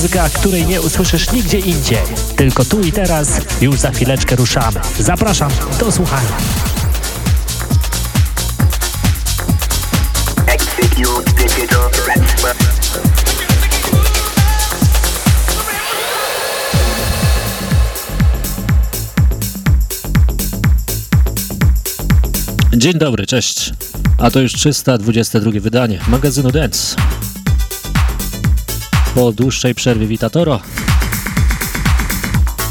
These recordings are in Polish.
Muzyka, której nie usłyszysz nigdzie indziej. Tylko tu i teraz, już za chwileczkę ruszamy. Zapraszam do słuchania. Dzień dobry, cześć. A to już 322 wydanie magazynu Dance. Po dłuższej przerwie Witatoro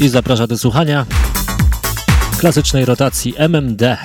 i zaprasza do słuchania klasycznej rotacji MMD.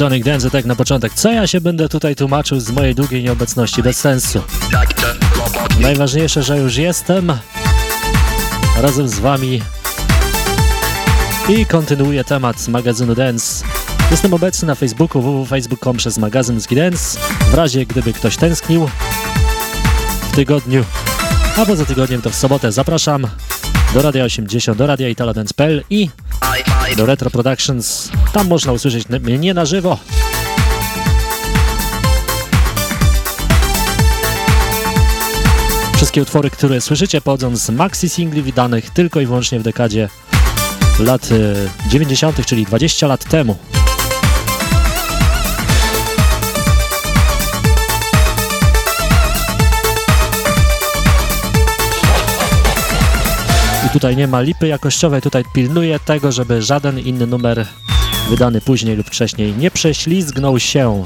Supersonic Dance tak na początek. Co ja się będę tutaj tłumaczył z mojej długiej nieobecności? Bez sensu. Najważniejsze, że już jestem razem z Wami i kontynuuję temat z magazynu Dance. Jestem obecny na Facebooku www.facebook.com przez magazyn Dance. W razie gdyby ktoś tęsknił w tygodniu, a poza tygodniem to w sobotę zapraszam do Radia 80, do Radia Italodance.pl i do Retro Productions. Tam można usłyszeć mnie na żywo. Wszystkie utwory, które słyszycie, pochodzą z maxi singli wydanych tylko i wyłącznie w dekadzie lat 90., e, czyli 20 lat temu. Tutaj nie ma lipy jakościowej, tutaj pilnuję tego, żeby żaden inny numer wydany później lub wcześniej nie prześlizgnął się.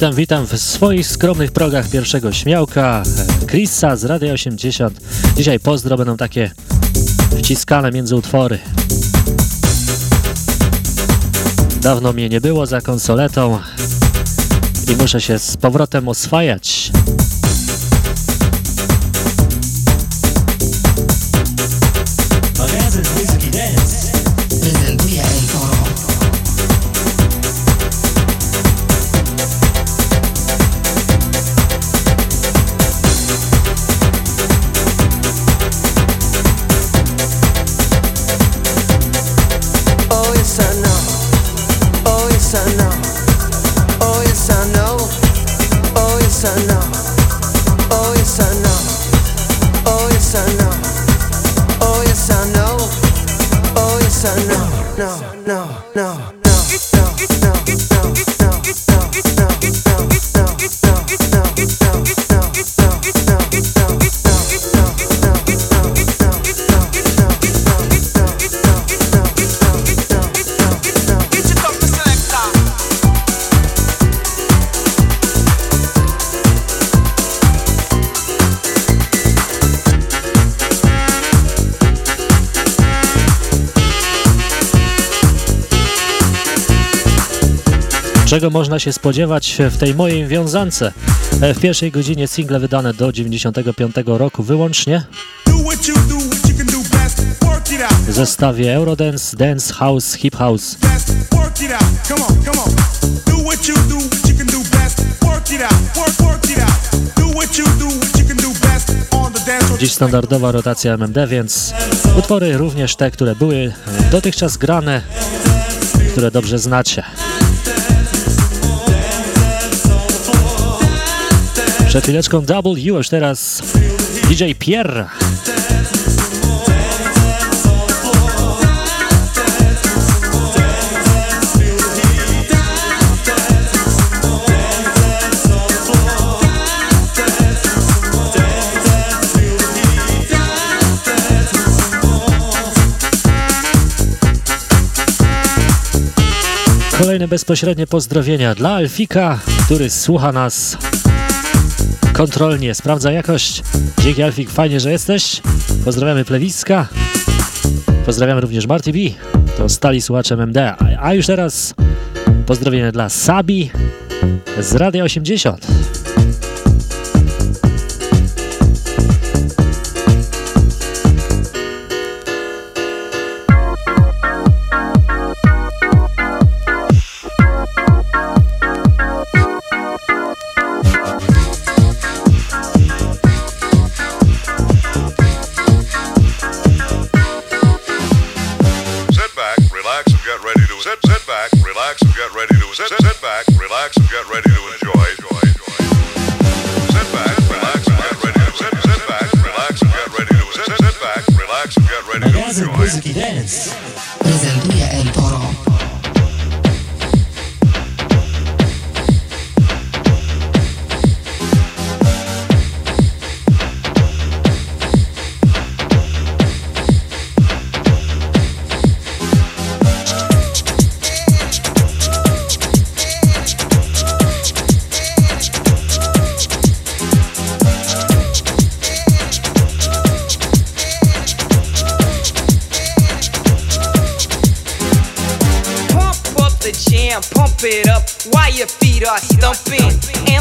Witam, witam w swoich skromnych progach pierwszego śmiałka, Chrisa z Radio 80. Dzisiaj pozdro będą takie wciskane między utwory. Dawno mnie nie było za konsoletą i muszę się z powrotem oswajać. Czego można się spodziewać w tej mojej wiązance? W pierwszej godzinie single wydane do 95 roku wyłącznie. W zestawie Eurodance, Dance House, Hip House. Dziś standardowa rotacja MMD, więc utwory również te, które były dotychczas grane, które dobrze znacie. Przed chwileczką W, już teraz DJ Pierre. Kolejne bezpośrednie pozdrowienia dla Alfika, który słucha nas kontrolnie, sprawdza jakość. Dzięki Alfik, fajnie, że jesteś. Pozdrawiamy Plewiska. Pozdrawiamy również Marty B. To stali słuchacze MMD. A już teraz pozdrowienie dla Sabi z Radia 80.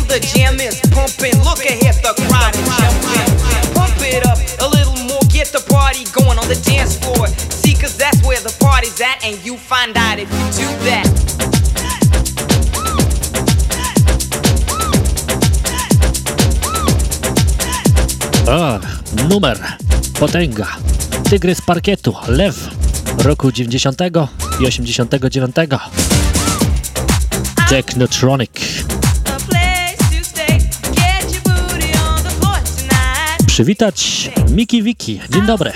the jam is pumping. Look ahead, the crowd is jumping. Pump it up a little more, get the party going on the dance floor. See, cause that's where the party's at, and you find out if you do that. A, numer, potęga, tygrys parkietu, lew, roku 90 i 89. Technotronic. Przywitać Miki Wiki. Dzień dobry.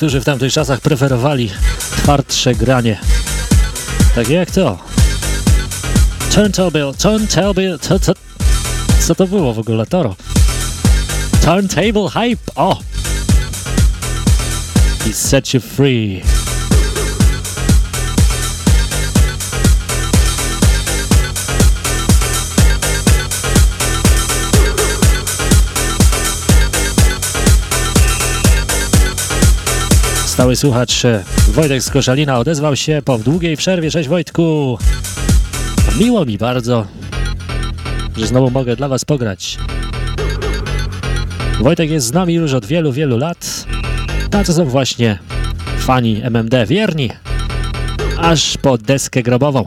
Niektórzy w tamtych czasach preferowali twardsze granie. Takie jak to. Turntable, turntable, co, co, co to było w ogóle, Toro? Turntable Hype, o! He set you free. Stały słuchacz Wojtek z Koszalina odezwał się po długiej przerwie. Cześć Wojtku! Miło mi bardzo, że znowu mogę dla Was pograć. Wojtek jest z nami już od wielu, wielu lat. Tacy są właśnie fani MMD, wierni, aż po deskę grobową.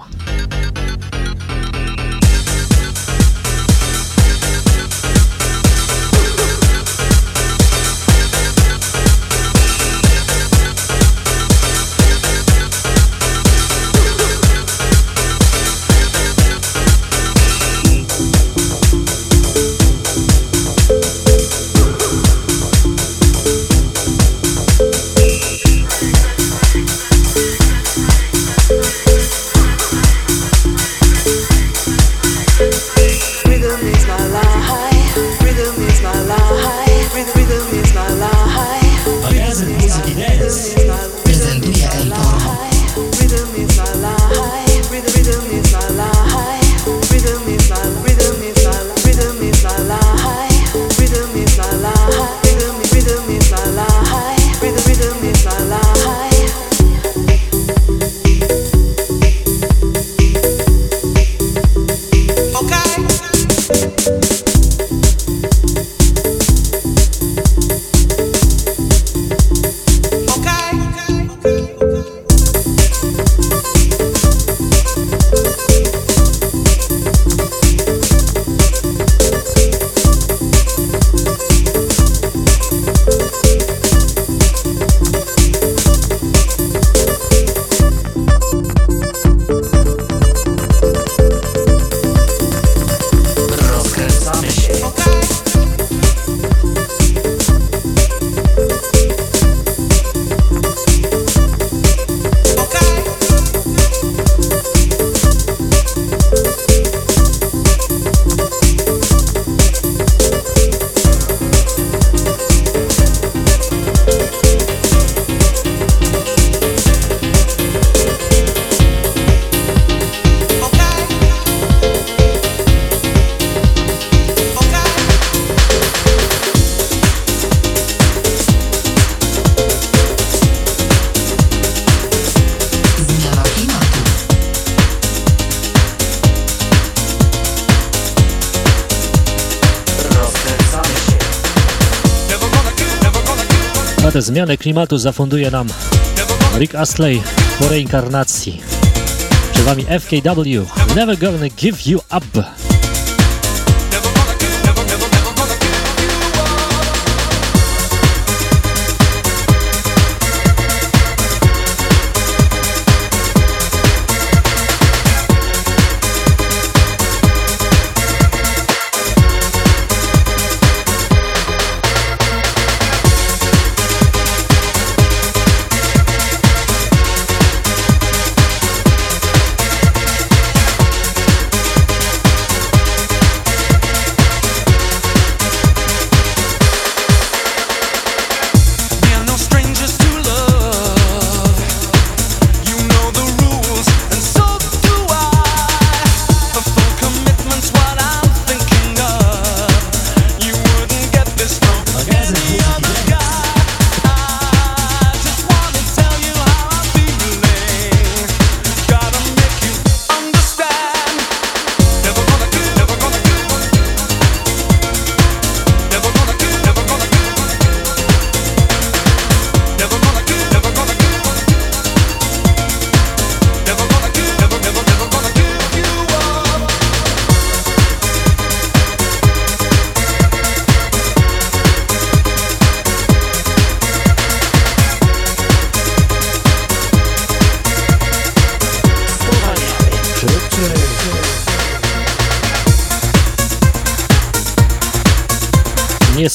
Zmiany klimatu zafunduje nam Rick Astley po reinkarnacji. Przed Wami FKW, Never Gonna Give You Up.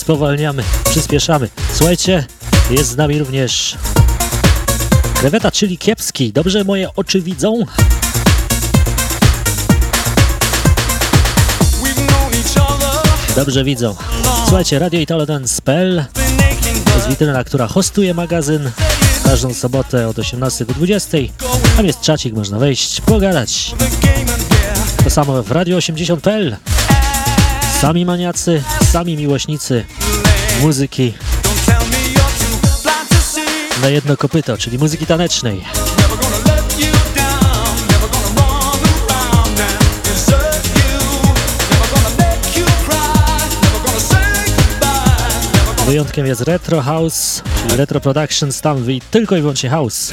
Spowalniamy, przyspieszamy. Słuchajcie, jest z nami również kreweta, czyli kiepski. Dobrze moje oczy widzą? Dobrze widzą. Słuchajcie, Radio Italo Dance.pl to jest witryna, która hostuje magazyn każdą sobotę od 18 do 20. Tam jest czacik, można wejść, pogadać. To samo w Radio 80.pl. Sami maniacy, sami miłośnicy muzyki na jedno kopyto, czyli muzyki tanecznej. Wyjątkiem jest Retro House, czyli Retro Productions, tam tylko i wyłącznie house.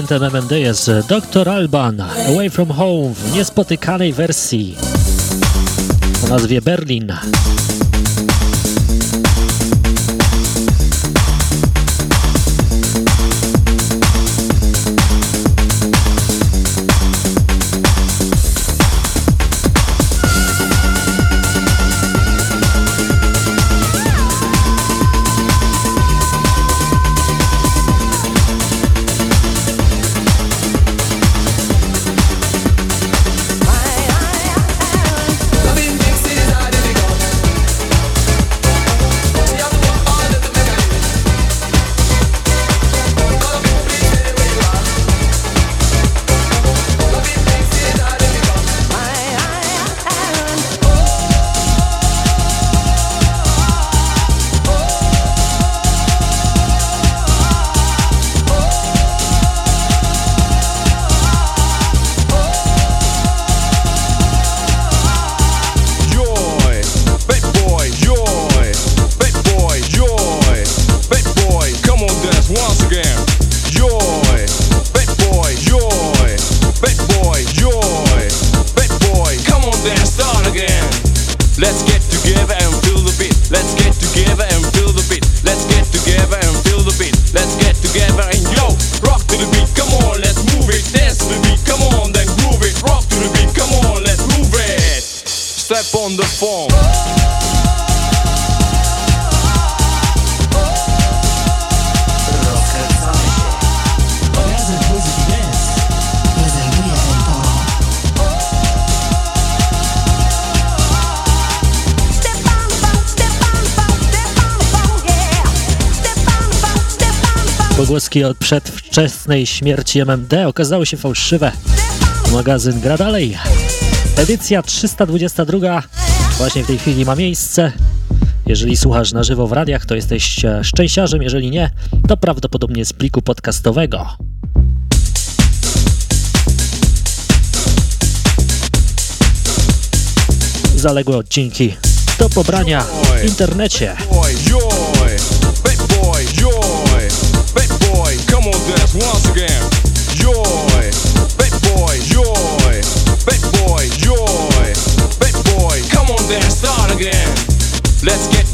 A rezydentem MMD jest Dr. Alban, Away From Home w niespotykanej wersji o nazwie Berlin. Pogłoski od przedwczesnej śmierci MMD okazały się fałszywe. Magazyn gra dalej. Edycja 322 właśnie w tej chwili ma miejsce. Jeżeli słuchasz na żywo w radiach, to jesteś e, szczęściarzem, jeżeli nie, to prawdopodobnie z pliku podcastowego. Zaległe odcinki do pobrania w internecie. Once again. Big boy, big boy, big boy. Come on start again. Let's get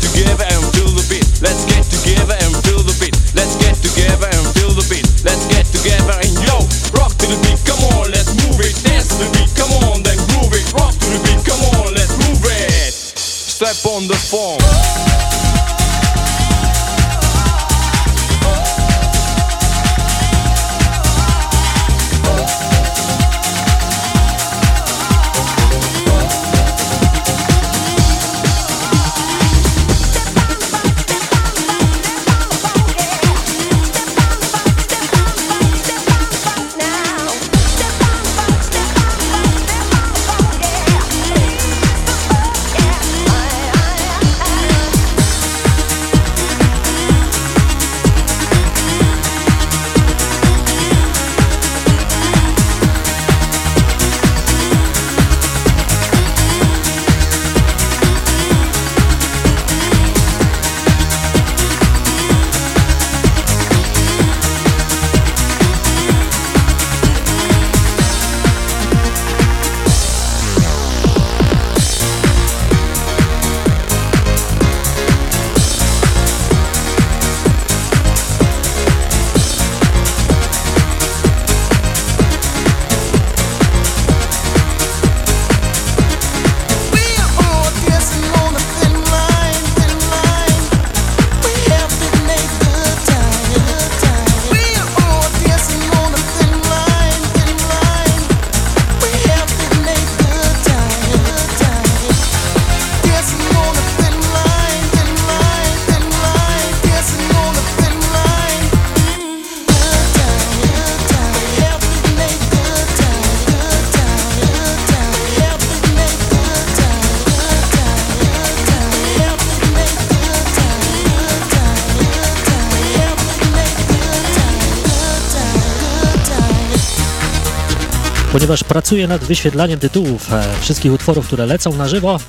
ponieważ pracuję nad wyświetlaniem tytułów e, wszystkich utworów, które lecą na żywo.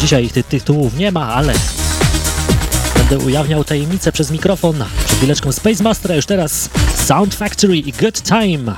Dzisiaj ich tych tytułów nie ma, ale będę ujawniał tajemnicę przez mikrofon przed chwileczką Space Master, a już teraz Sound Factory i Good Time.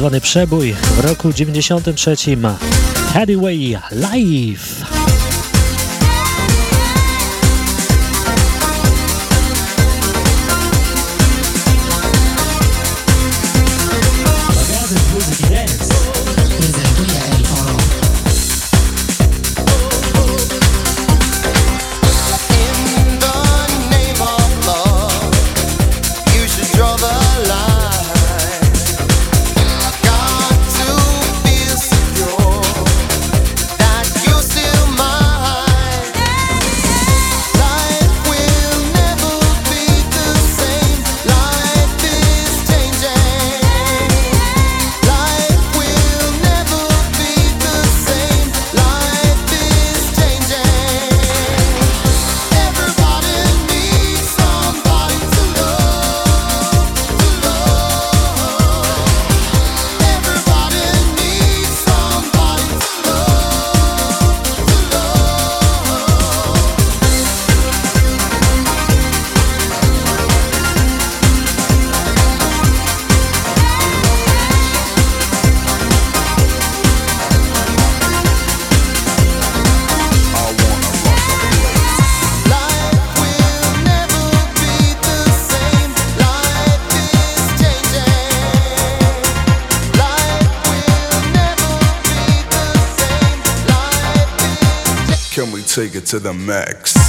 Zwany przebój w roku 93. Headway Live. To the max.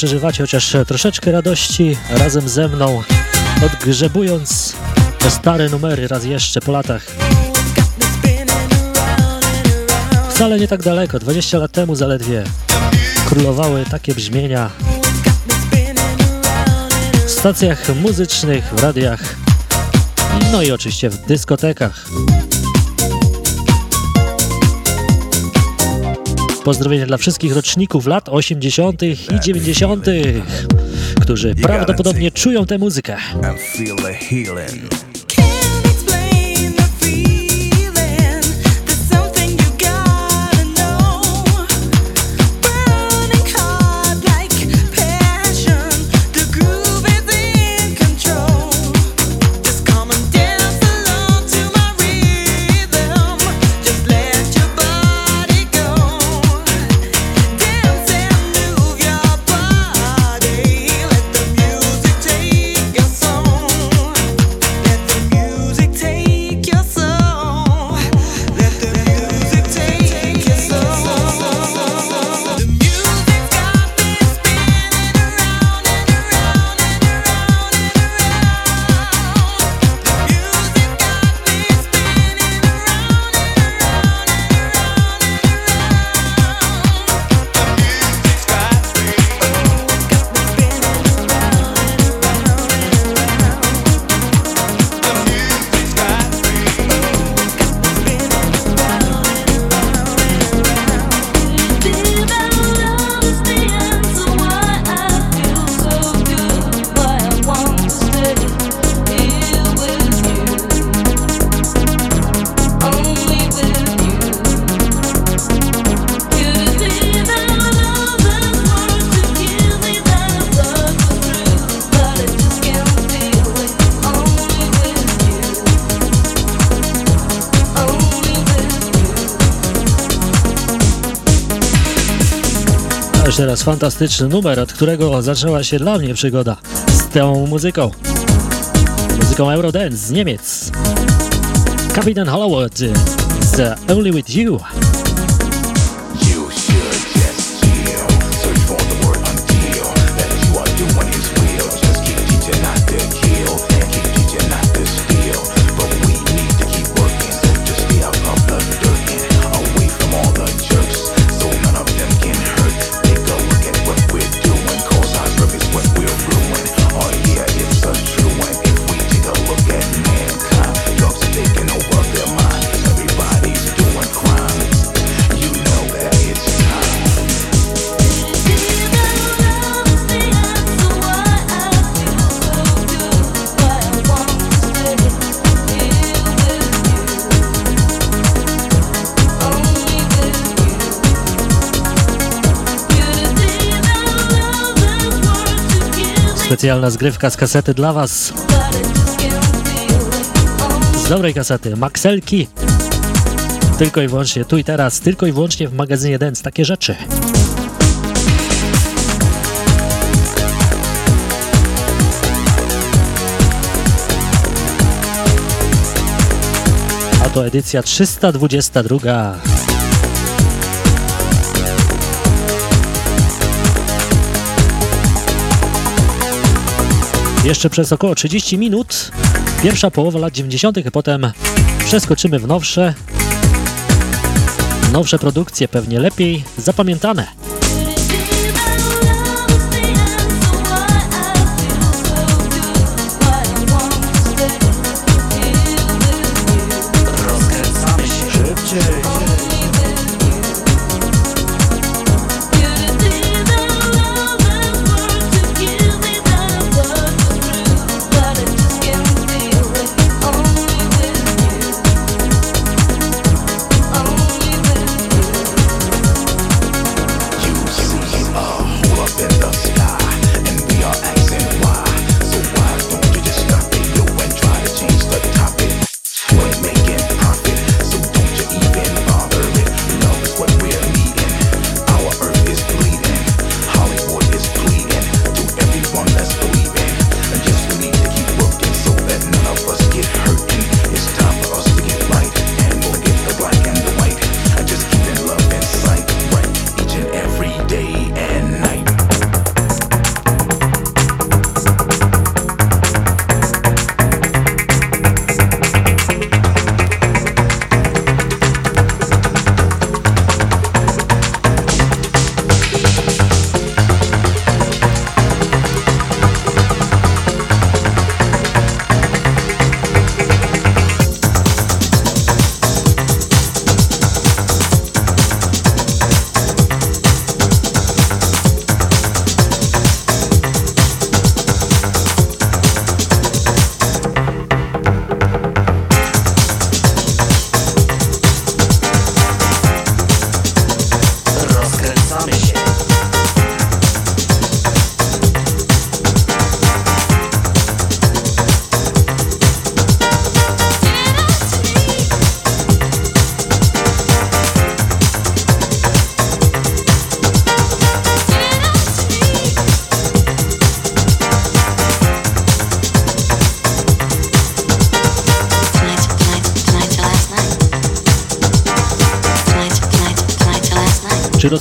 Przeżywacie chociaż troszeczkę radości razem ze mną, odgrzebując te stare numery raz jeszcze po latach. Wcale nie tak daleko, 20 lat temu zaledwie królowały takie brzmienia w stacjach muzycznych, w radiach, no i oczywiście w dyskotekach. Pozdrowienia dla wszystkich roczników lat 80. i 90., którzy prawdopodobnie czują tę muzykę. Teraz fantastyczny numer, od którego zaczęła się dla mnie przygoda z tą muzyką. Muzyką Eurodance z Niemiec. Kapitan Hollywood z Only With You. Specjalna zgrywka z kasety dla Was. Z dobrej kasety, Maxelki. Tylko i wyłącznie tu i teraz, tylko i wyłącznie w magazynie Dance. Takie rzeczy. A to edycja 322. Jeszcze przez około 30 minut, pierwsza połowa lat 90., a potem przeskoczymy w nowsze, nowsze produkcje, pewnie lepiej zapamiętane.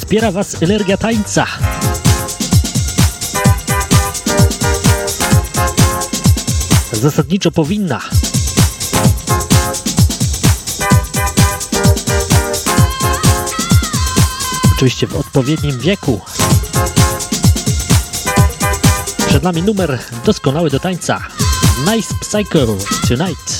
Rozpiera Was energia tańca? Zasadniczo powinna. Oczywiście w odpowiednim wieku. Przed nami numer doskonały do tańca. Nice Psycho Tonight.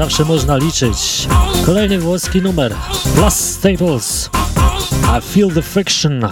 Zawsze można liczyć. Kolejny włoski numer. Plus Staples. I feel the friction.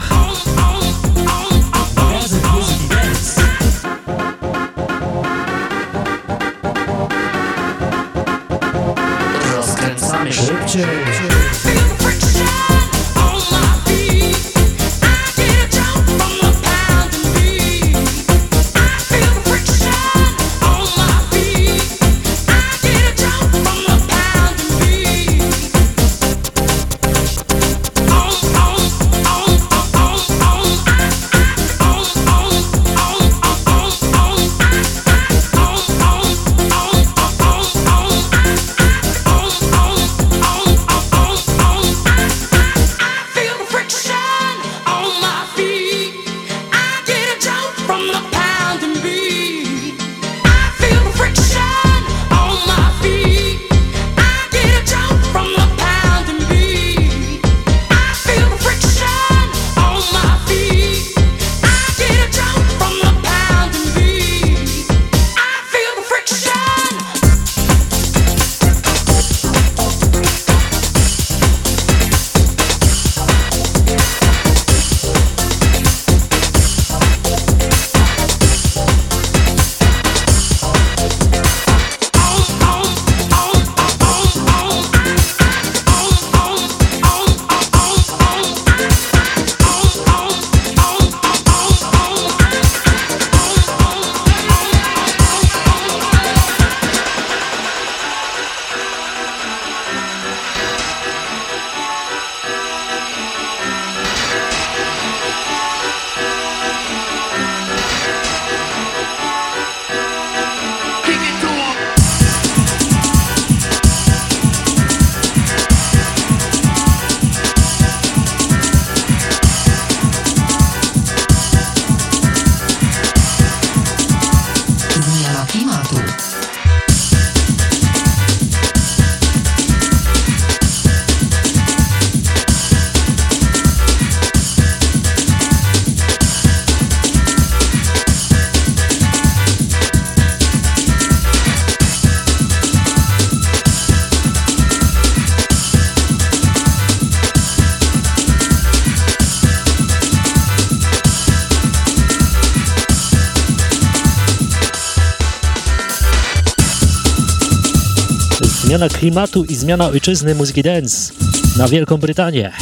Klimatu i zmiana ojczyzny muzyki dance na Wielką Brytanię.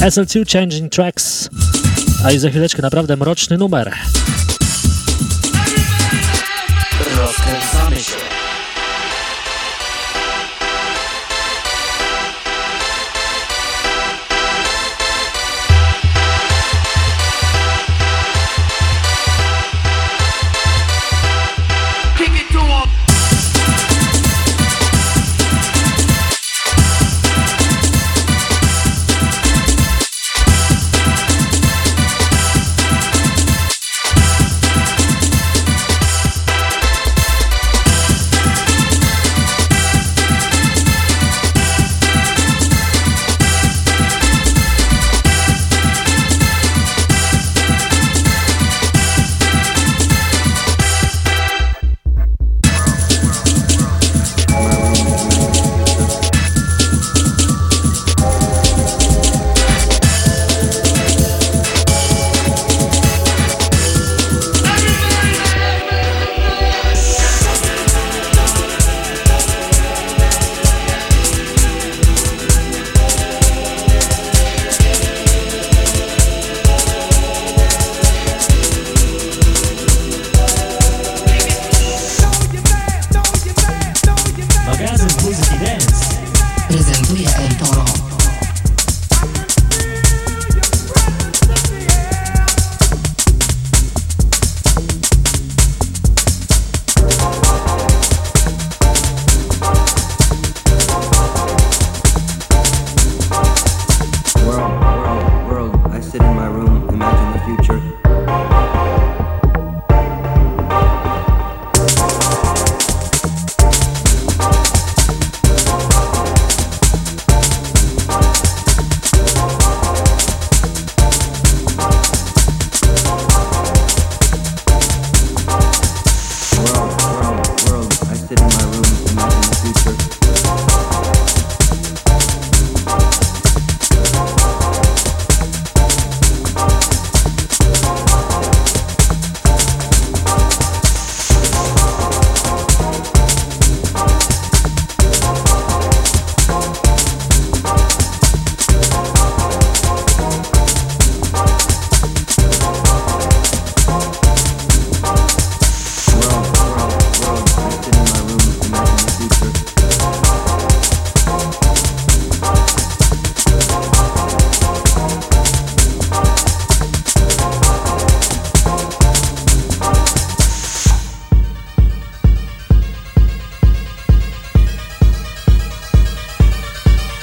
SL2 Changing Tracks, a już za chwileczkę naprawdę mroczny numer. Rozkręcamy się.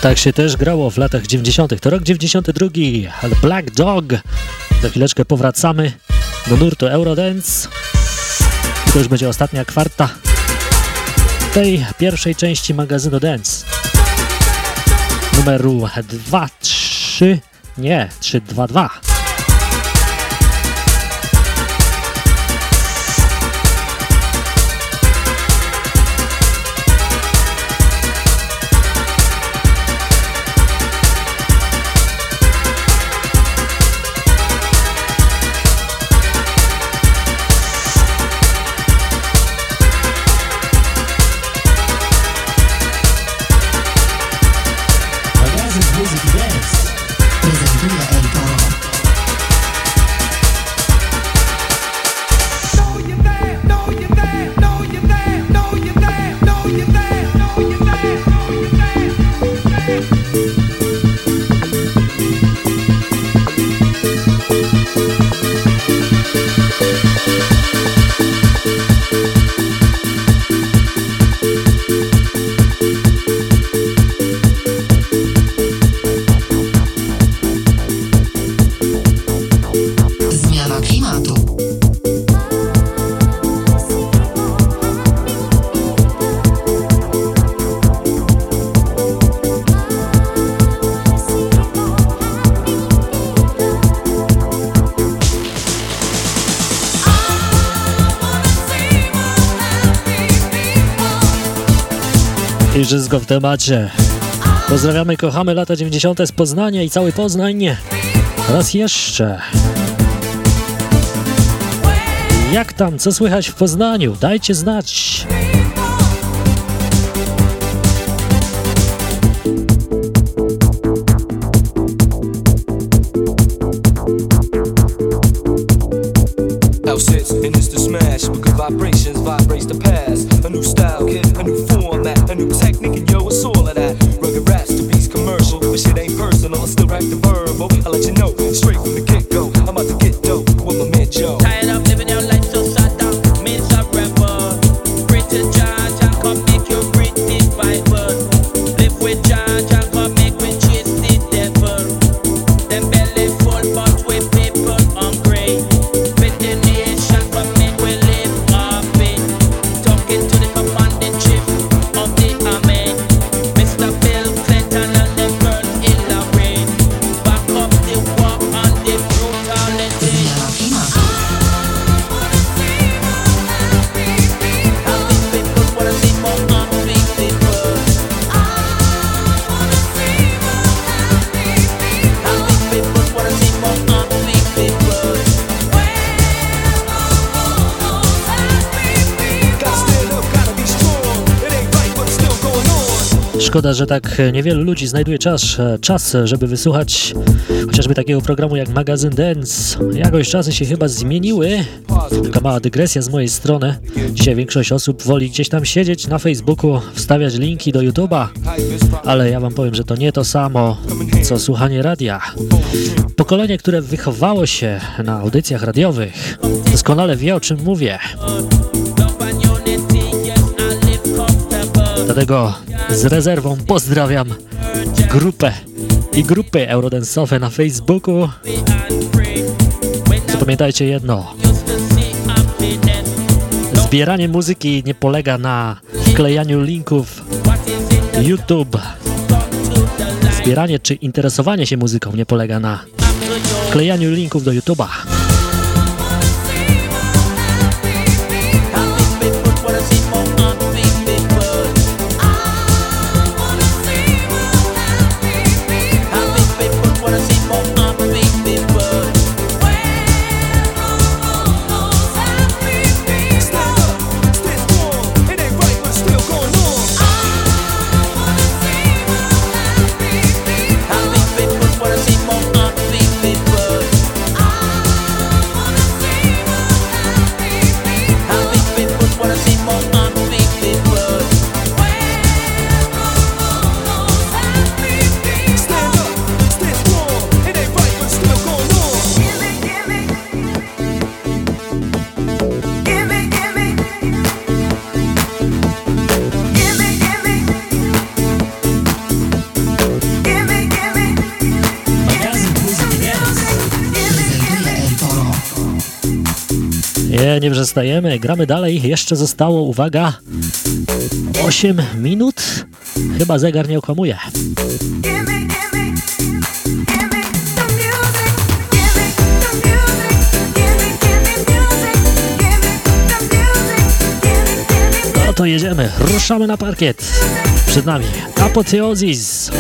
Tak się też grało w latach 90. To rok 92. Black Dog. Za chwileczkę powracamy do nurtu Eurodance. To już będzie ostatnia kwarta tej pierwszej części magazynu Dance. Numeru 2, 3, nie, 3, Prezentuje El Toro. Zmiana temacie. Pozdrawiamy, kochamy lata 90. z Poznania i cały Poznań. Raz jeszcze. Jak tam, co słychać w Poznaniu? Dajcie znać. Szkoda, że tak e, niewielu ludzi znajduje czas, e, czas, e, żeby wysłuchać chociażby takiego programu jak Magazyn Dance. Jakoś czasy się chyba zmieniły. Taka mała dygresja z mojej strony. Dzisiaj większość osób woli gdzieś tam siedzieć na Facebooku, wstawiać linki do YouTube'a, ale ja wam powiem, że to nie to samo, co słuchanie radia. Pokolenie, które wychowało się na audycjach radiowych, doskonale wie, o czym mówię. Dlatego z rezerwą pozdrawiam grupę i grupy eurodensowe na Facebooku. Zapamiętajcie jedno. Zbieranie muzyki nie polega na wklejaniu linków YouTube. Zbieranie czy interesowanie się muzyką nie polega na wklejaniu linków do YouTube'a. nie przestajemy, gramy dalej. Jeszcze zostało, uwaga, 8 minut. Chyba zegar nie okłamuje. No to jedziemy, ruszamy na parkiet. Przed nami Apotheosis.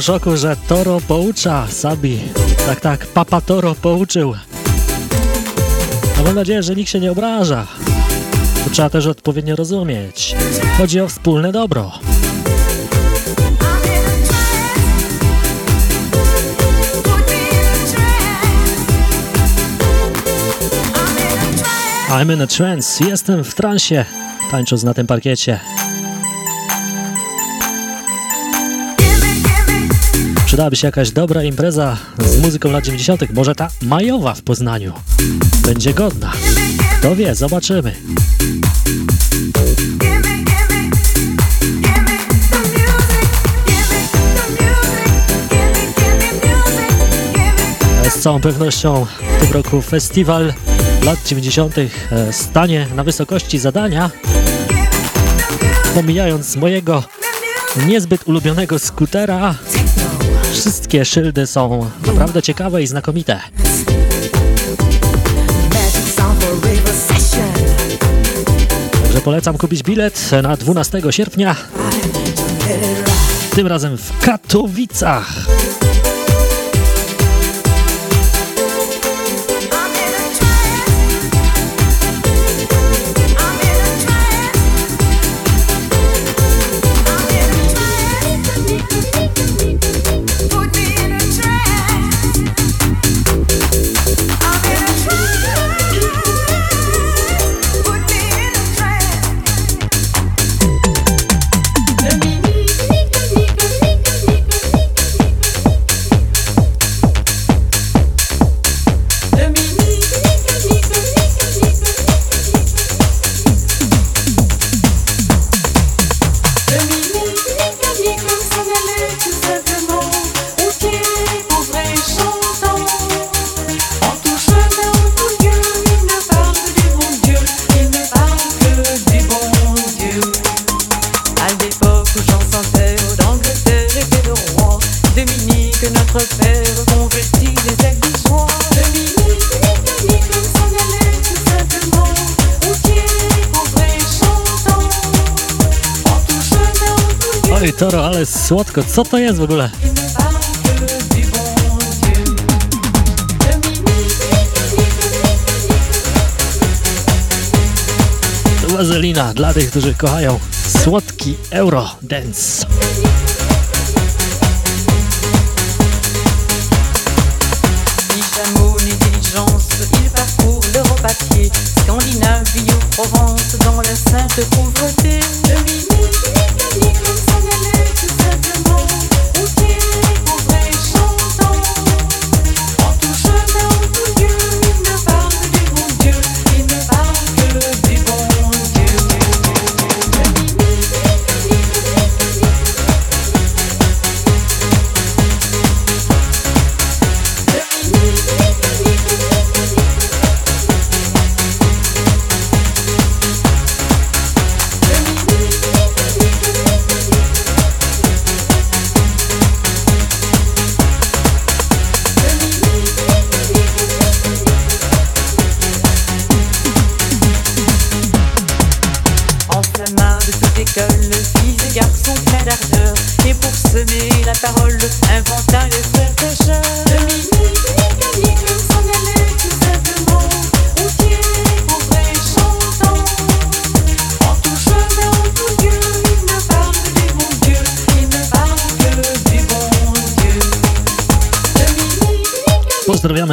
W szoku, że Toro poucza Sabi. Tak, tak, Papa Toro pouczył. A mam nadzieję, że nikt się nie obraża. To trzeba też odpowiednio rozumieć. Chodzi o wspólne dobro. I'm in a trance. Jestem w transie, tańcząc na tym parkiecie. Przydałaby się jakaś dobra impreza z muzyką lat 90. Może ta majowa w Poznaniu będzie godna. Kto wie, zobaczymy. Z całą pewnością w tym roku festiwal lat 90. e, stanie na wysokości zadania, pomijając mojego niezbyt ulubionego skutera. Wszystkie szyldy są naprawdę ciekawe i znakomite. Także polecam kupić bilet na 12 sierpnia, tym razem w Katowicach. Toro, ale słodko. Co to jest w ogóle? Dominique, Wazelina dla tych, którzy kochają słodki euro dance. Scandinavie ou Provence, dans pauvreté.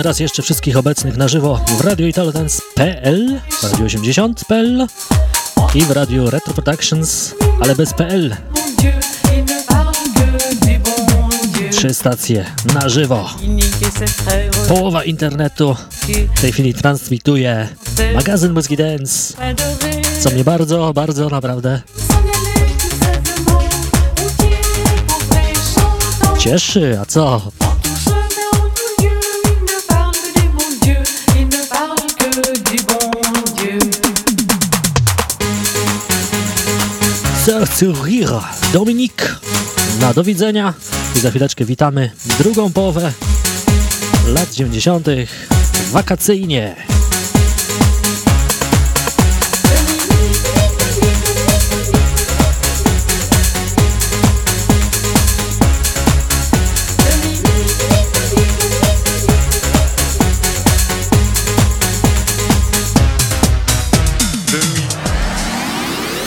Raz jeszcze wszystkich obecnych na żywo w Radio Italodance.pl, Radio 80.pl i w Radio Retro Productions, ale bez PL. Trzy stacje na żywo. Połowa internetu w tej chwili transmituje magazyn Mózgi Dance, co mnie bardzo, bardzo naprawdę cieszy. A co? Sœur Sourire, Dominik. Na do widzenia i za chwileczkę witamy drugą połowę lat 90. wakacyjnie.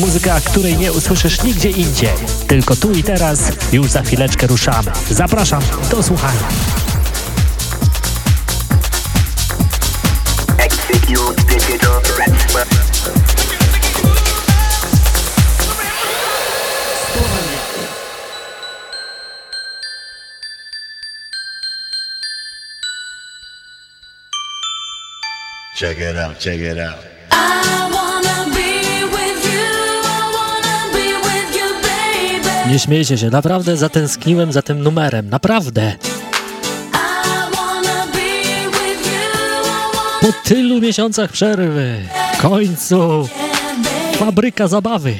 Muzyka, której nie usłyszysz nigdzie indziej. Tylko tu i teraz, już za chwileczkę ruszamy. Zapraszam do słuchania. Check it out, check it out. Nie śmiejcie się, naprawdę zatęskniłem za tym numerem, naprawdę. Po tylu miesiącach przerwy, w końcu fabryka zabawy.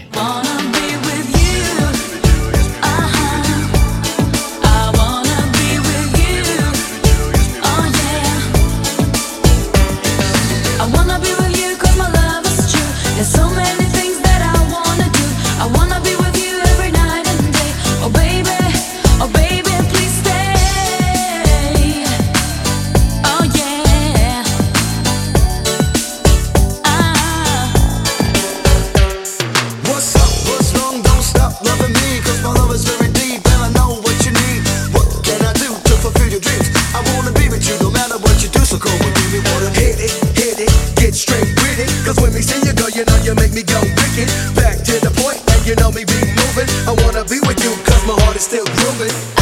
still grooving.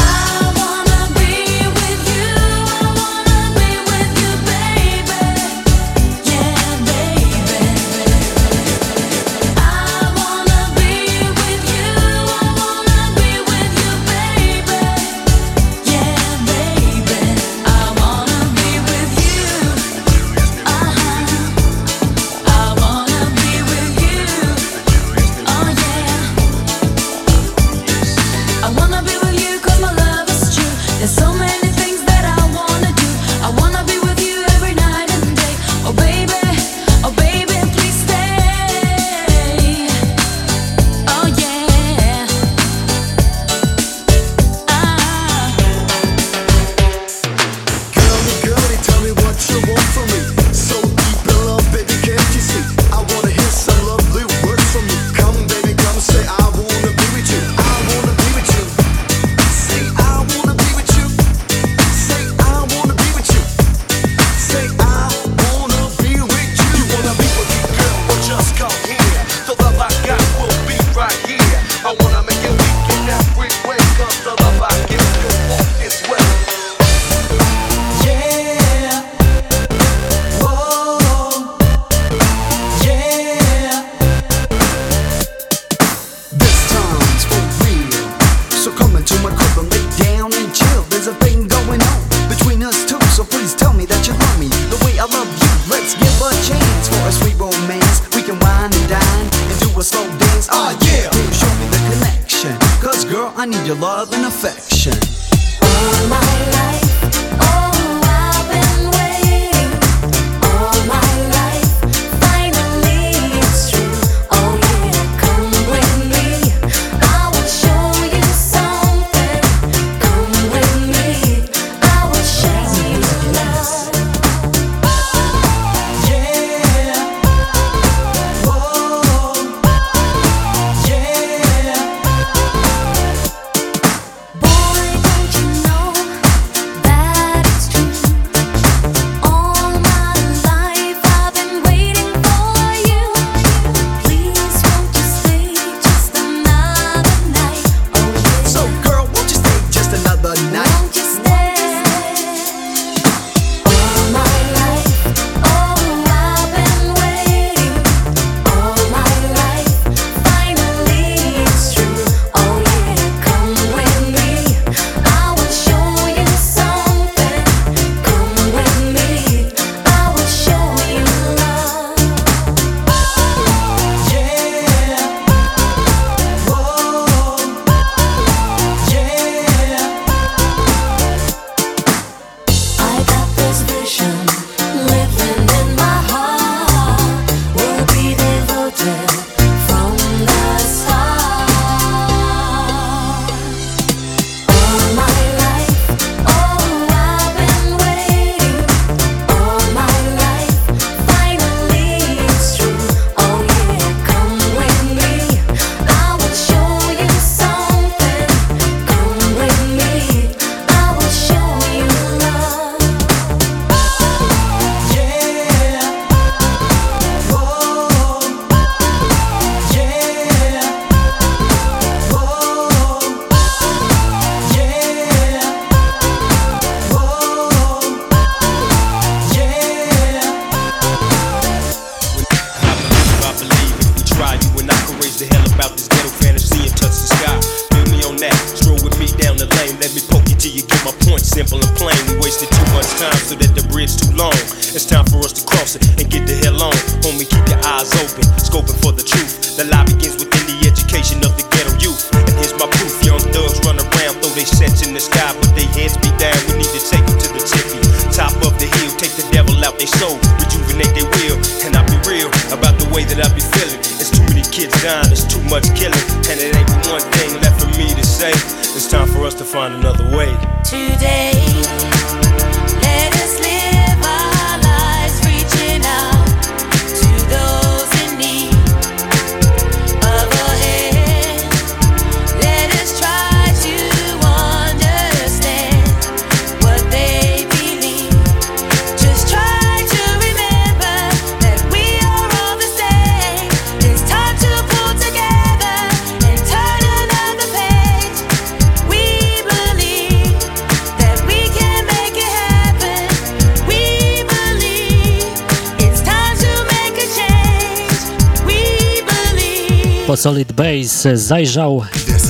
po Solid Base zajrzał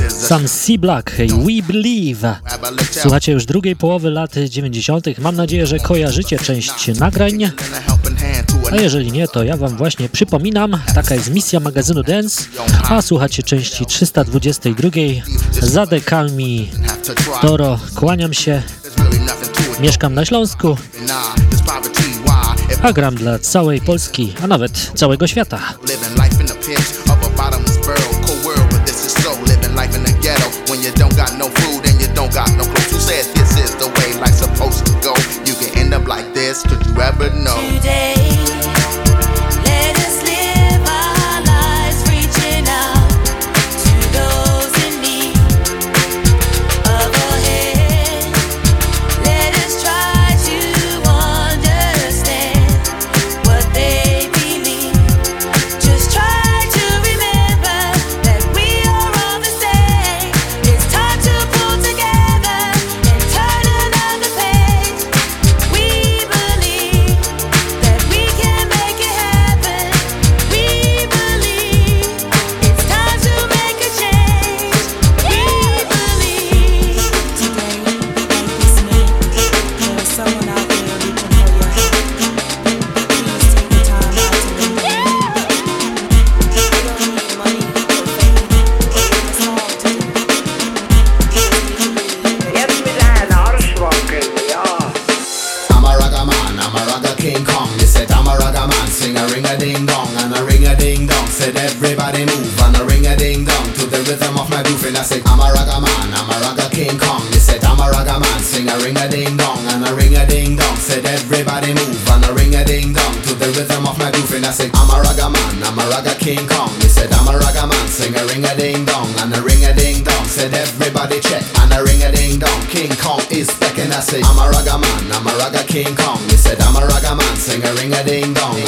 sam C. Black We Believe. Słuchacie już drugiej połowy lat 90. Mam nadzieję, że kojarzycie część nagrań. A jeżeli nie, to ja Wam właśnie przypominam, taka jest misja magazynu Dance, a słuchacie części 322. Za dekami Toro, kłaniam się. Mieszkam na Śląsku, a gram dla całej Polski, a nawet całego świata. rapper know. Today. King Kong. You said I'm a ragamuffin, a ring a ding dong.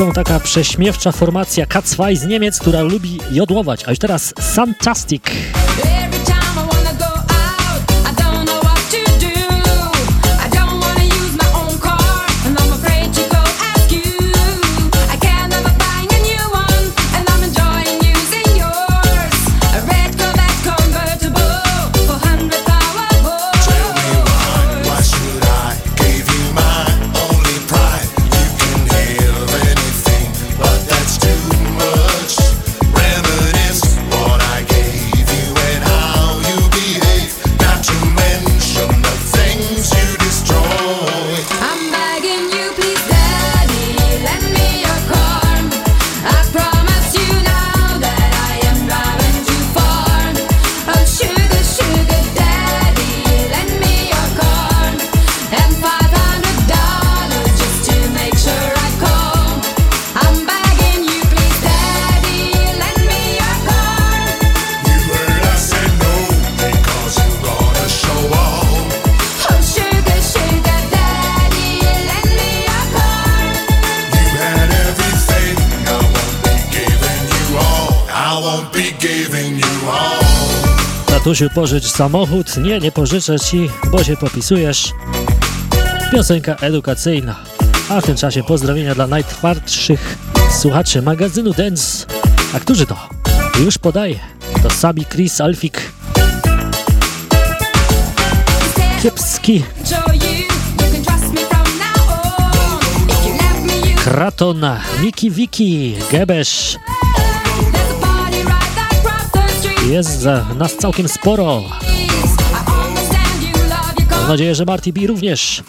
muzyką taka prześmiewcza formacja Cat z Niemiec, która lubi jodłować. A już teraz Fantastic. Kusiu, pożycz samochód. Nie, nie pożyczę ci, bo się popisujesz. Piosenka edukacyjna. A w tym czasie pozdrowienia dla najtwardszych słuchaczy magazynu Dance. A którzy to? Już podaję. To Sabi Chris Alfik. Kiepski. Kratona, Miki Wiki, Gebesz jest nas całkiem sporo. Mam nadzieję, że Marty B również.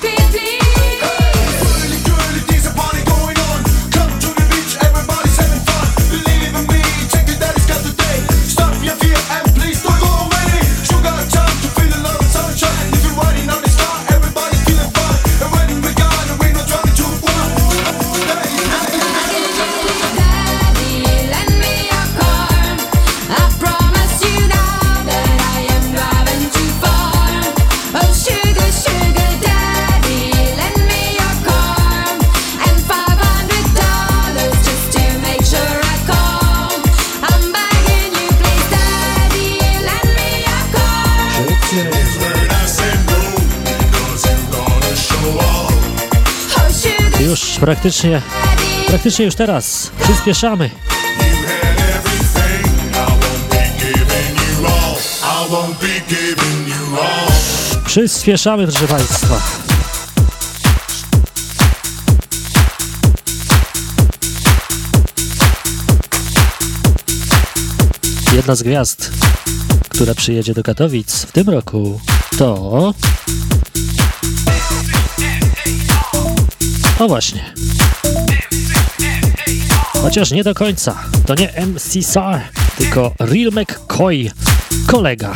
praktycznie, praktycznie już teraz. Przyspieszamy. Przyspieszamy, proszę Państwa. Jedna z gwiazd, która przyjedzie do Katowic w tym roku, to No właśnie. Chociaż nie do końca. To nie MC Sar, tylko Real McCoy, kolega.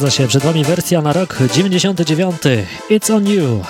Zgadza się, przed Wami wersja na rok 99. It's on you.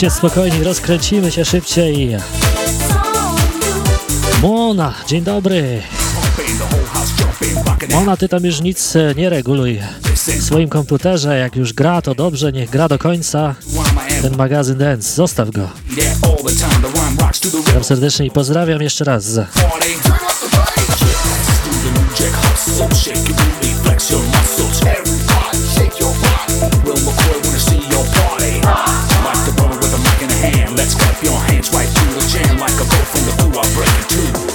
Bądźcie spokojni, rozkręcimy się szybciej. Mona, dzień dobry. Mona, ty tam już nic e, nie reguluj. W swoim komputerze, jak już gra, to dobrze, niech gra do końca. Ten magazyn Dance, zostaw go. Witam serdecznie i pozdrawiam jeszcze raz. Shake your booty, flex your muscles. Your hands right through the jam like a boat from the blue, I'll break it too.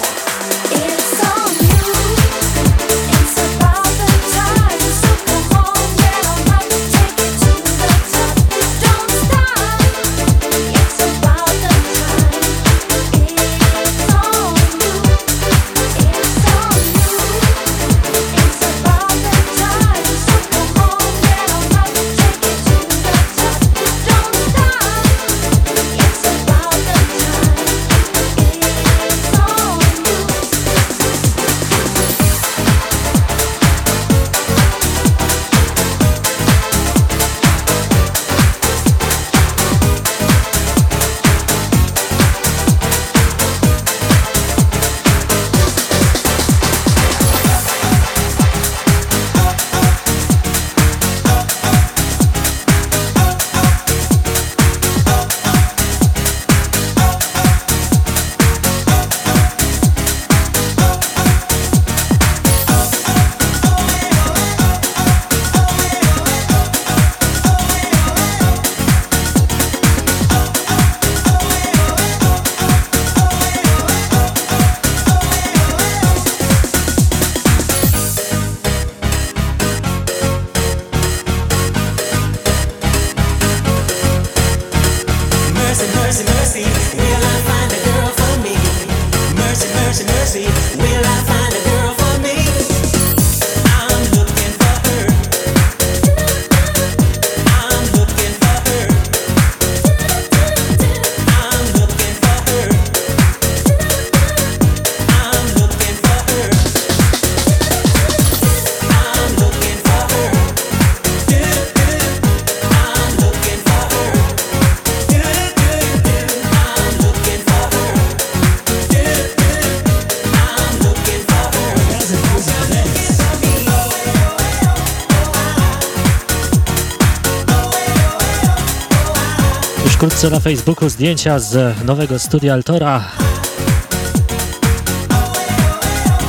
Facebooku zdjęcia z nowego studia Altora.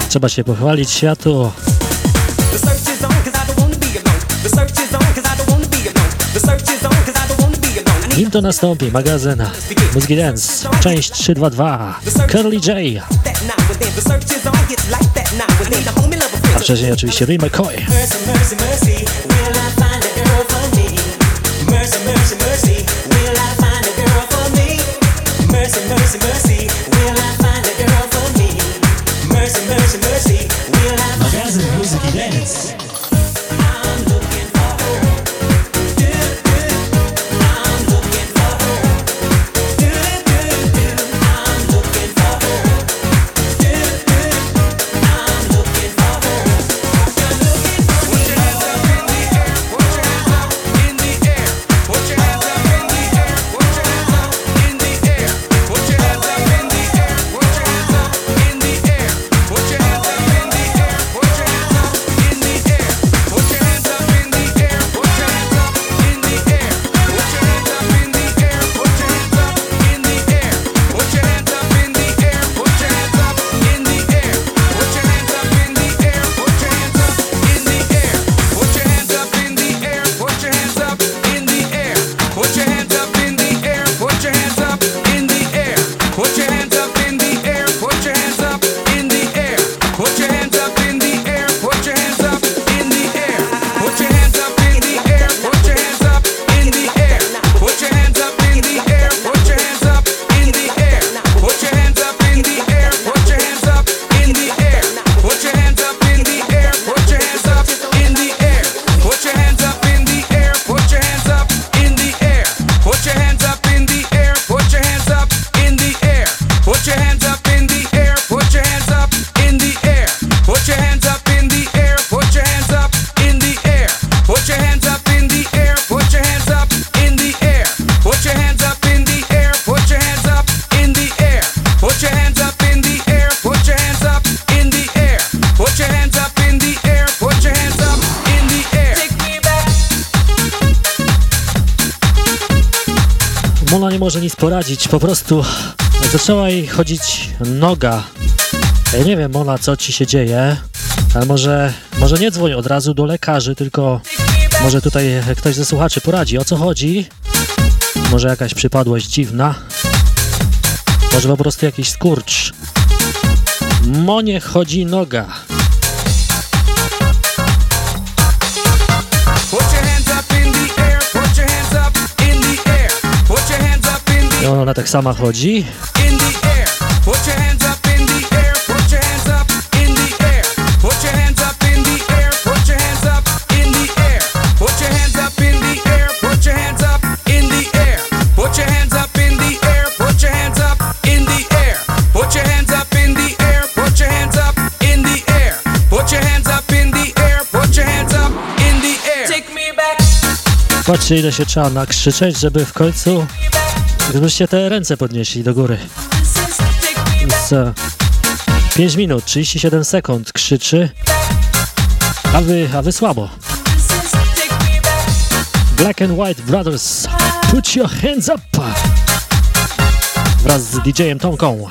Trzeba się pochwalić światu. Nim to nastąpi, magazyn Mózgi Dance, część 322, Curly J. A wcześniej oczywiście Ray McCoy. po prostu zaczęła jej chodzić noga. Ja nie wiem, Ola, co ci się dzieje, ale może, może nie dzwoń od razu do lekarzy, tylko może tutaj ktoś ze słuchaczy poradzi, o co chodzi. Może jakaś przypadłość dziwna. Może po prostu jakiś skurcz. Monie chodzi noga. I ona tak sama chodzi. Patrzcie ile się trzeba nakrzyczeć, żeby w końcu Gdybyście te ręce podnieśli do góry. Za 5 minut, 37 sekund krzyczy. A wy, a wy słabo. Black and White Brothers, put your hands up! Wraz z DJ-em Tomką.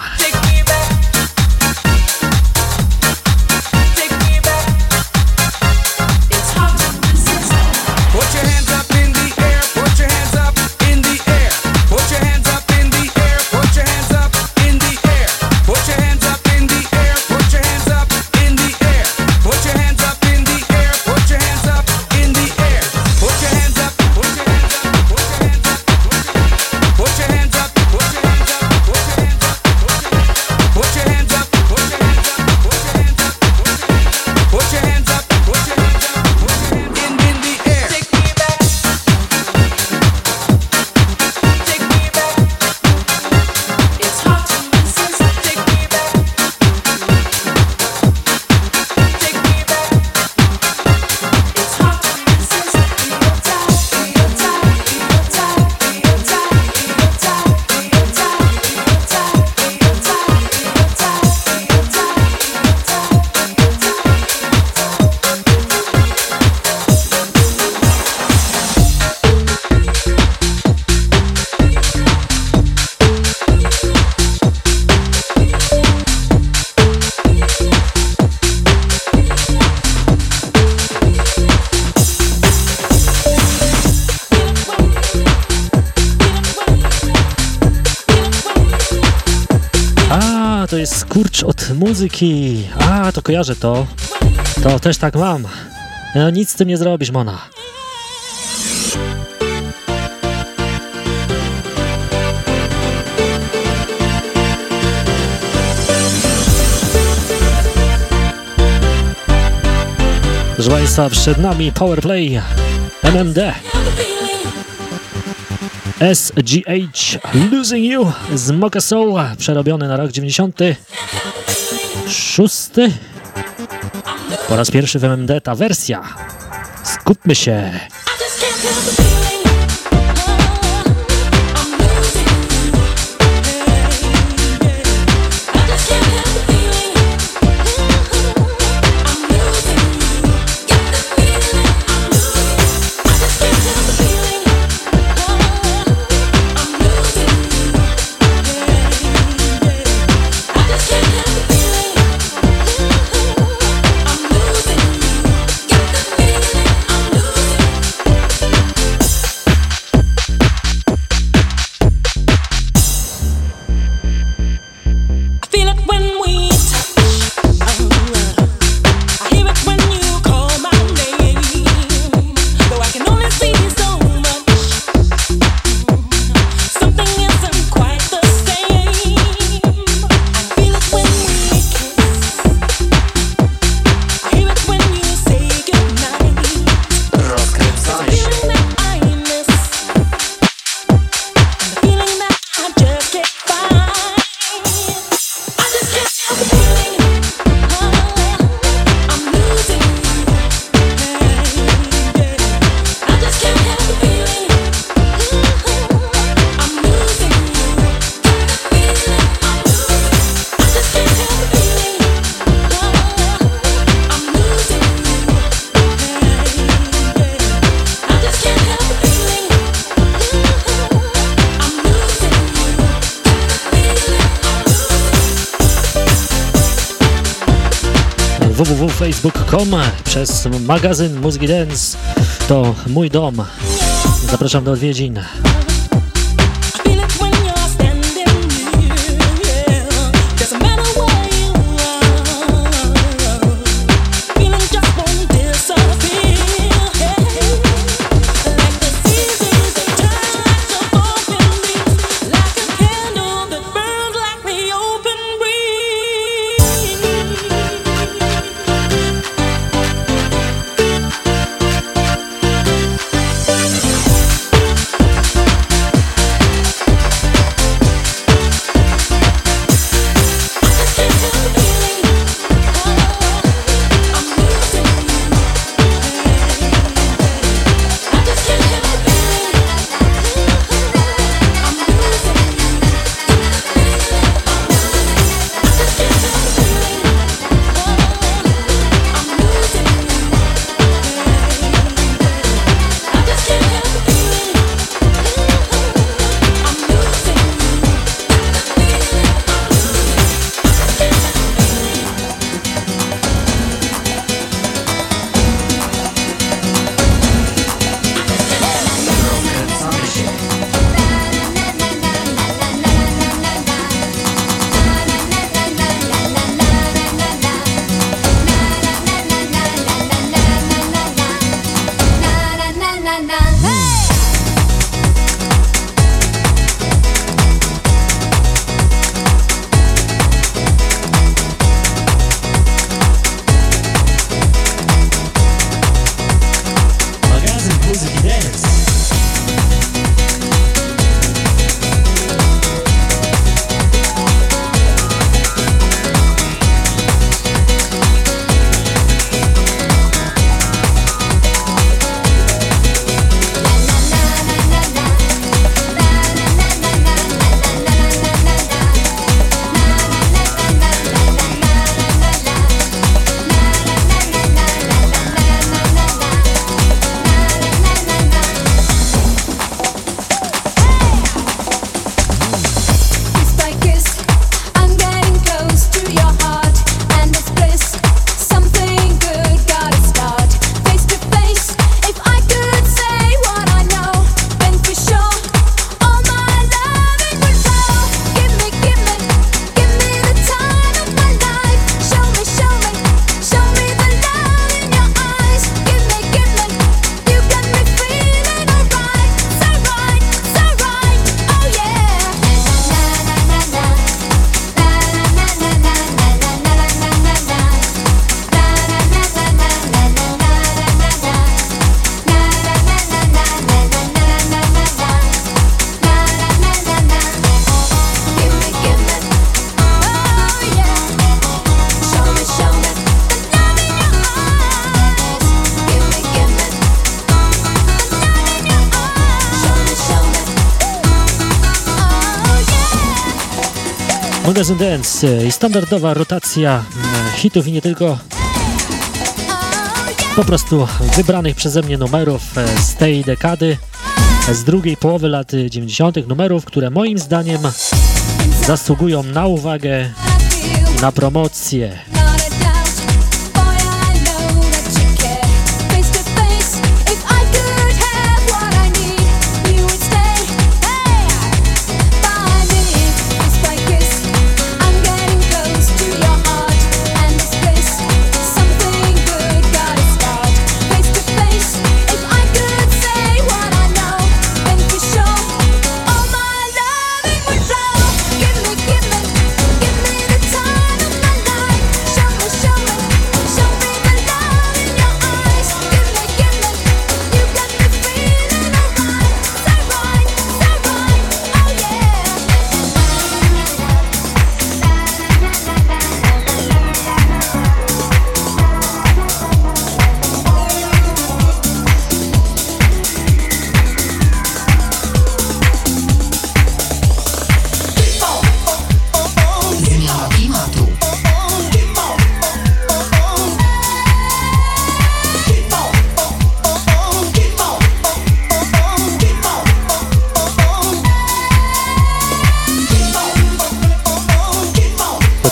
muzyki. A, to kojarzę to. To też tak mam. No, nic z tym nie zrobisz, Mona. Proszę Państwa, przed nami Powerplay MMD SGH Losing You z Moka przerobiony na rok 90 szósty. Po raz pierwszy w MMD ta wersja. Skupmy się. jest magazyn Mózgi Dance. To mój dom. Zapraszam do odwiedzin. Jazz and Dance i standardowa rotacja mm, hitów i nie tylko po prostu wybranych przeze mnie numerów e, z tej dekady, z drugiej połowy lat 90. numerów, które moim zdaniem zasługują na uwagę i na promocję.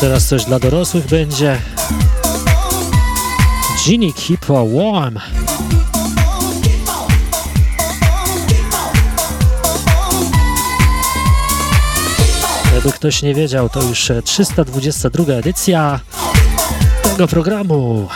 teraz coś dla dorosłych będzie. Ginny Keep Warm. Jakby ktoś nie wiedział, to już 322 edycja tego programu.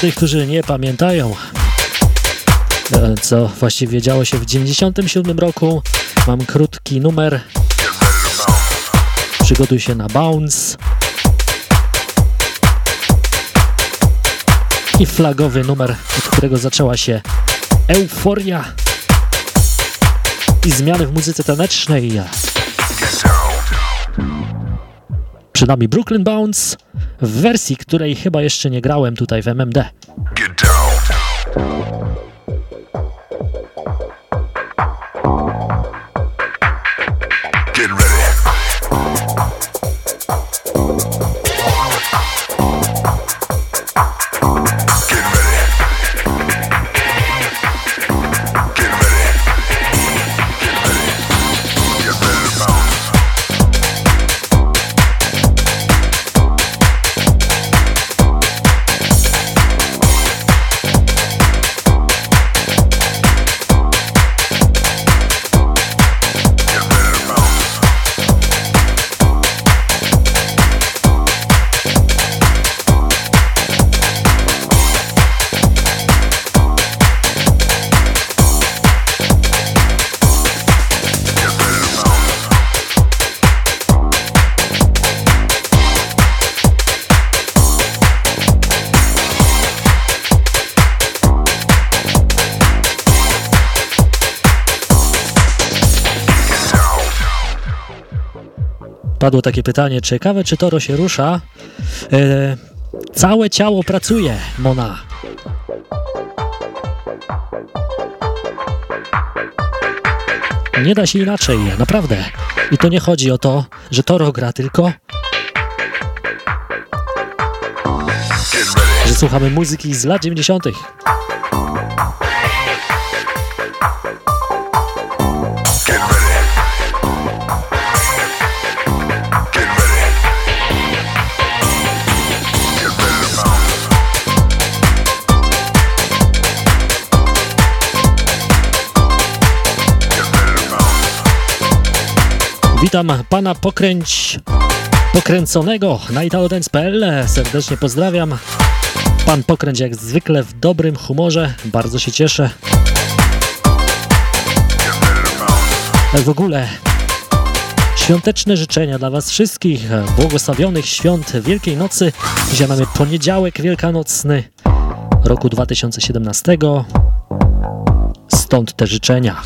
Tych, którzy nie pamiętają, e, co właściwie działo się w 97 roku, mam krótki numer. Przygotuj się na bounce. Taki flagowy numer, od którego zaczęła się euforia i zmiany w muzyce tanecznej. Przed nami Brooklyn Bounce w wersji, której chyba jeszcze nie grałem tutaj w MMD. Get Padło takie pytanie, ciekawe czy Toro się rusza? E, całe ciało pracuje, Mona. Nie da się inaczej, naprawdę. I to nie chodzi o to, że Toro gra, tylko że słuchamy muzyki z lat 90. Witam pana pokręć pokręconego na italodance.pl. Serdecznie pozdrawiam. Pan pokręć jak zwykle w dobrym humorze. Bardzo się cieszę. W ogóle świąteczne życzenia dla was wszystkich. Błogosławionych świąt Wielkiej Nocy. Dzisiaj mamy poniedziałek wielkanocny roku 2017. Stąd te życzenia.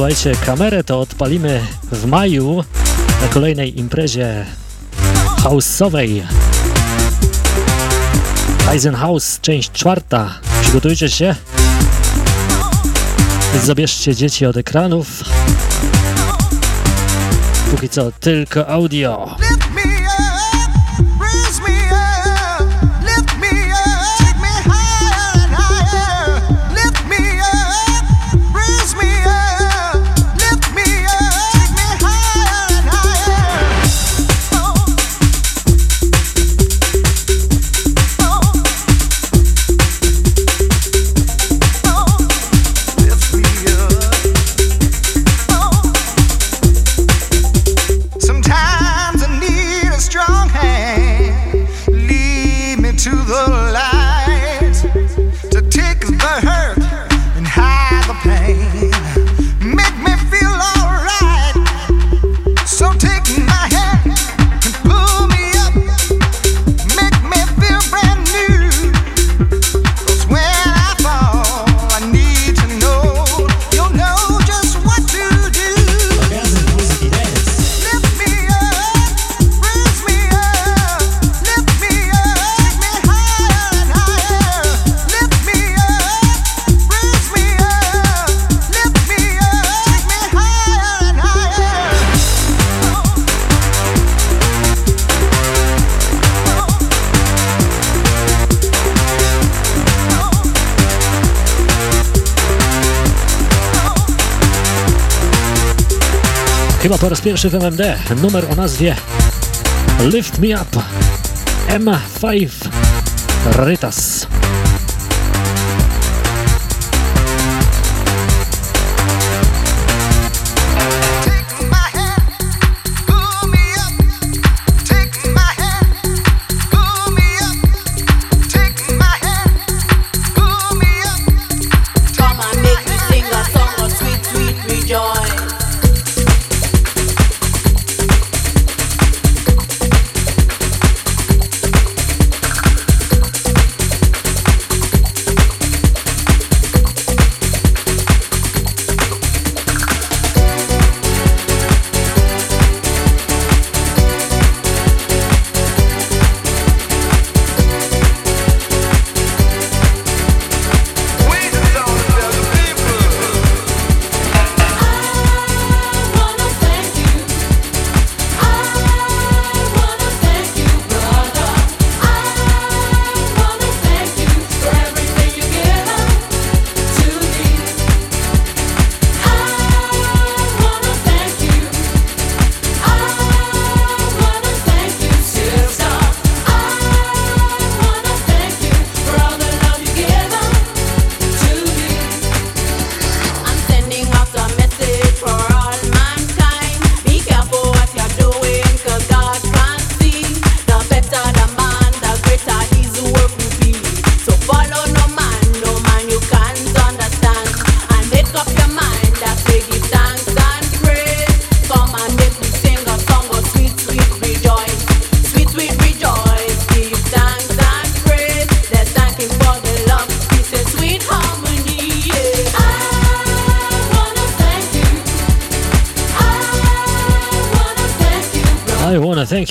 Słuchajcie, kamerę to odpalimy w maju na kolejnej imprezie house'owej. Eisenhouse, część czwarta. Przygotujcie się. Zabierzcie dzieci od ekranów. Póki co tylko audio. Chyba po raz pierwszy w MMD. Numer o nazwie Lift Me Up. M5 Rytas.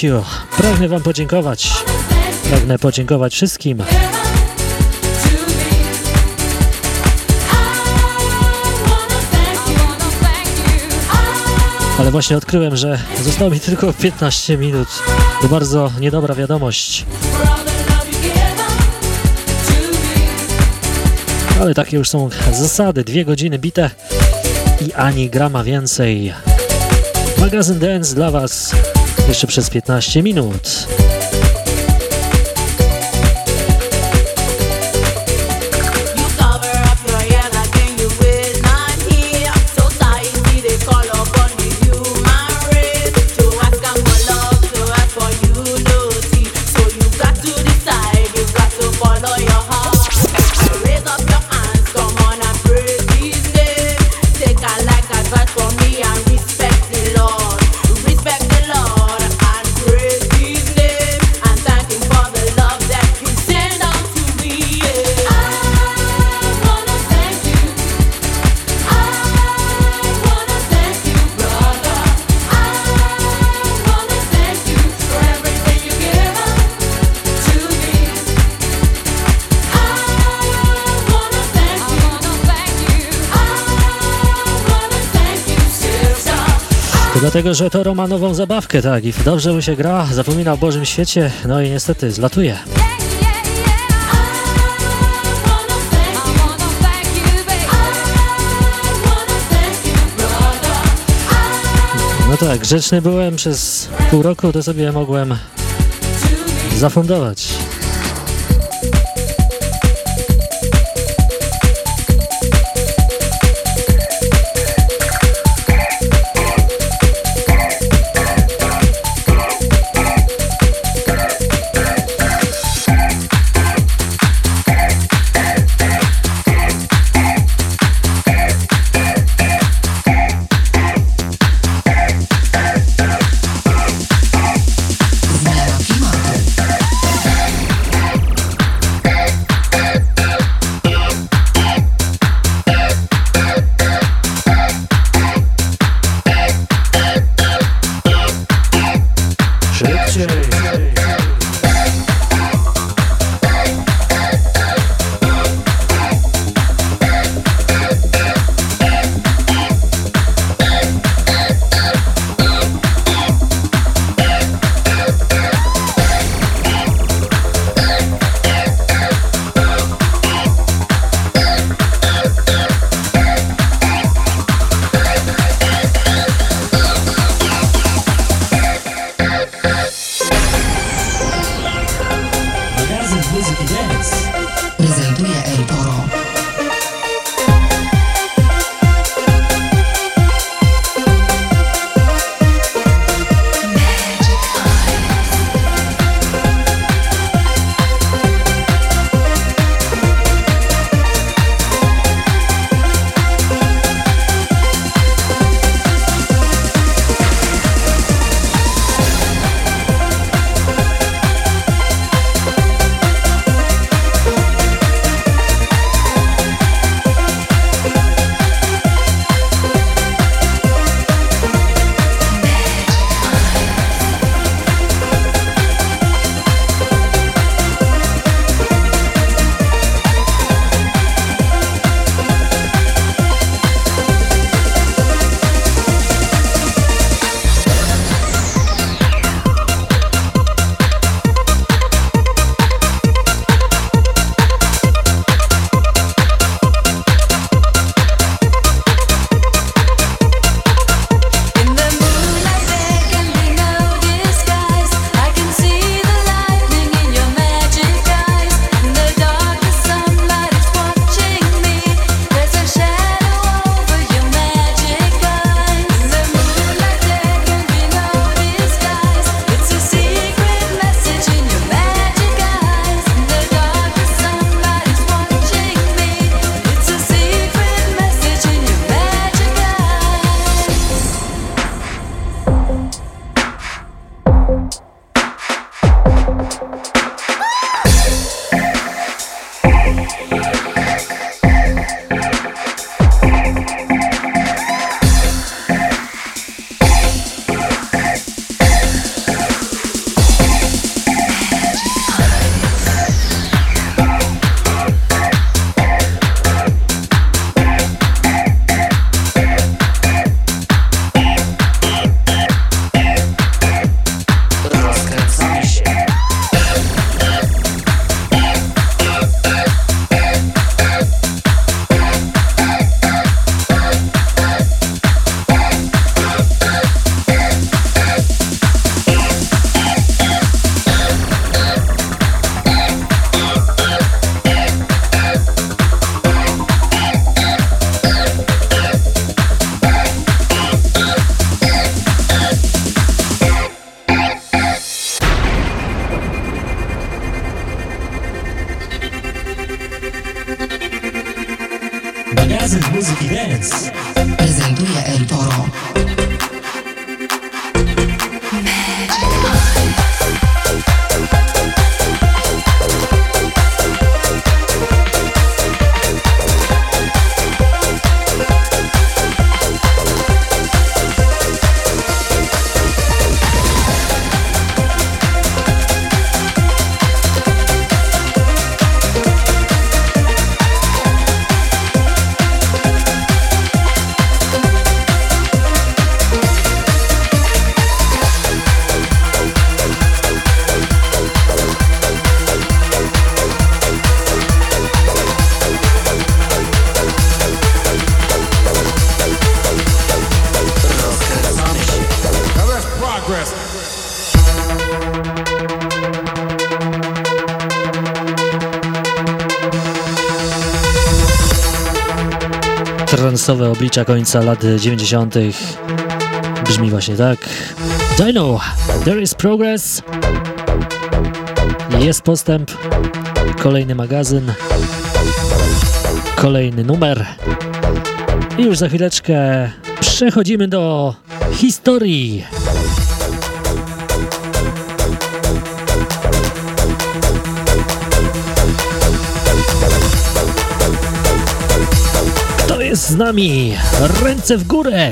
You. Pragnę Wam podziękować. Pragnę podziękować wszystkim. Ale właśnie odkryłem, że zostało mi tylko 15 minut. To bardzo niedobra wiadomość. Ale takie już są zasady. Dwie godziny bite i ani grama więcej. Magazyn Dance dla Was jeszcze przez 15 minut. Dlatego, że to Roma nową zabawkę, tak, i dobrze mu się gra, zapomina o Bożym świecie, no i niestety zlatuje. No tak, grzeczny byłem przez pół roku, to sobie mogłem zafundować. Transowe oblicza końca lat 90. Brzmi właśnie tak. Dino, there is progress. Jest postęp. Kolejny magazyn. Kolejny numer. I już za chwileczkę przechodzimy do historii. Z nami? Ręce w górę!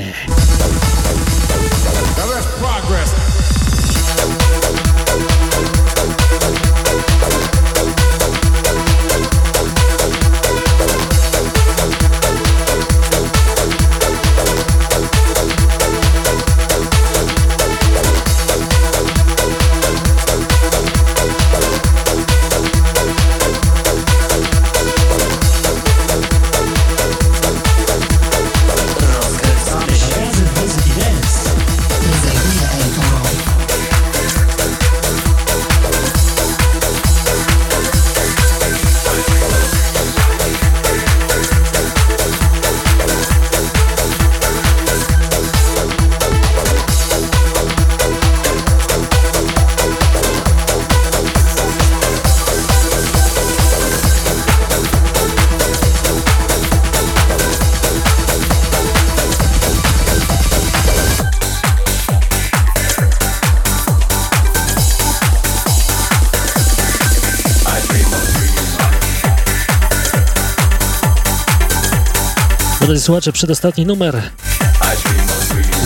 Drodzy słuchacze, przedostatni numer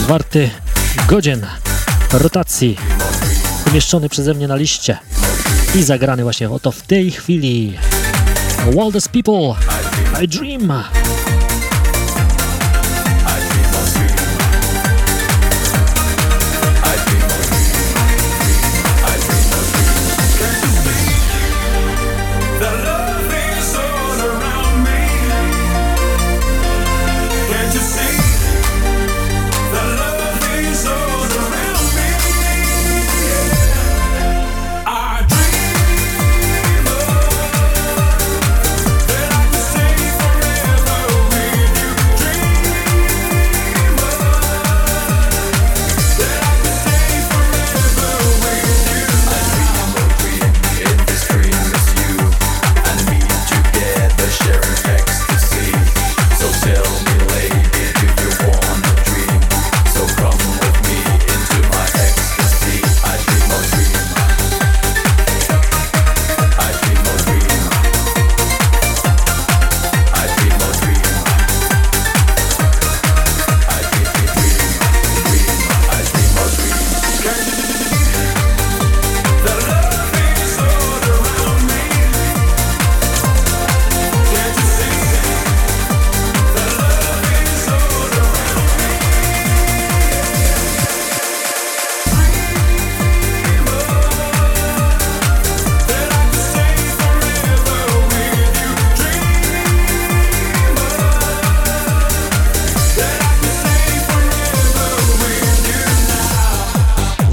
warty godzin rotacji umieszczony przeze mnie na liście i zagrany właśnie oto w tej chwili. Wildest People I Dream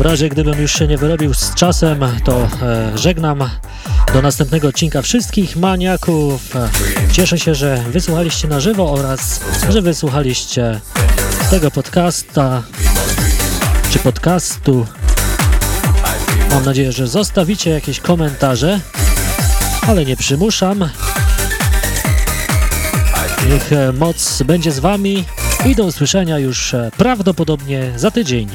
razie, gdybym już się nie wyrobił z czasem, to e, żegnam. Do następnego odcinka wszystkich maniaków. Cieszę się, że wysłuchaliście na żywo oraz że wysłuchaliście tego podcasta czy podcastu. Mam nadzieję, że zostawicie jakieś komentarze, ale nie przymuszam. Niech e, moc będzie z Wami i do usłyszenia już e, prawdopodobnie za tydzień.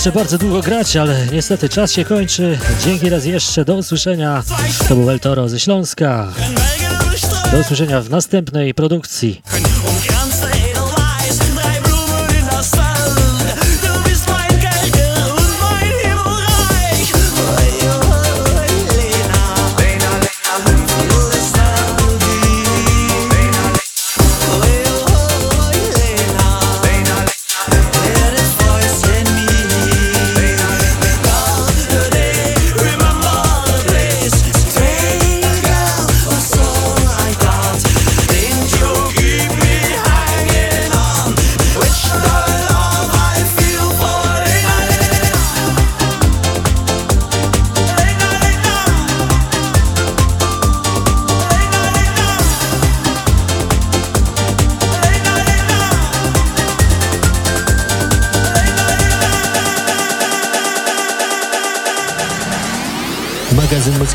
jeszcze bardzo długo grać, ale niestety czas się kończy. Dzięki raz jeszcze, do usłyszenia. To był El Toro ze Śląska. Do usłyszenia w następnej produkcji.